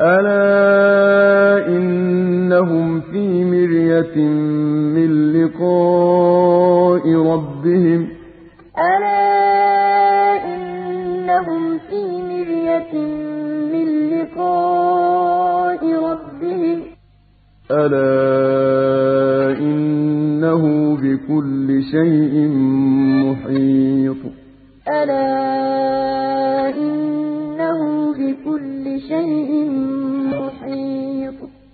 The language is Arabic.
ألا إنهم في مرية من لقاء ربهم ألا إنهم في مرية من لقاء ربهم ألا إنه بكل شيء محيط ألا إنه بكل شيء محيط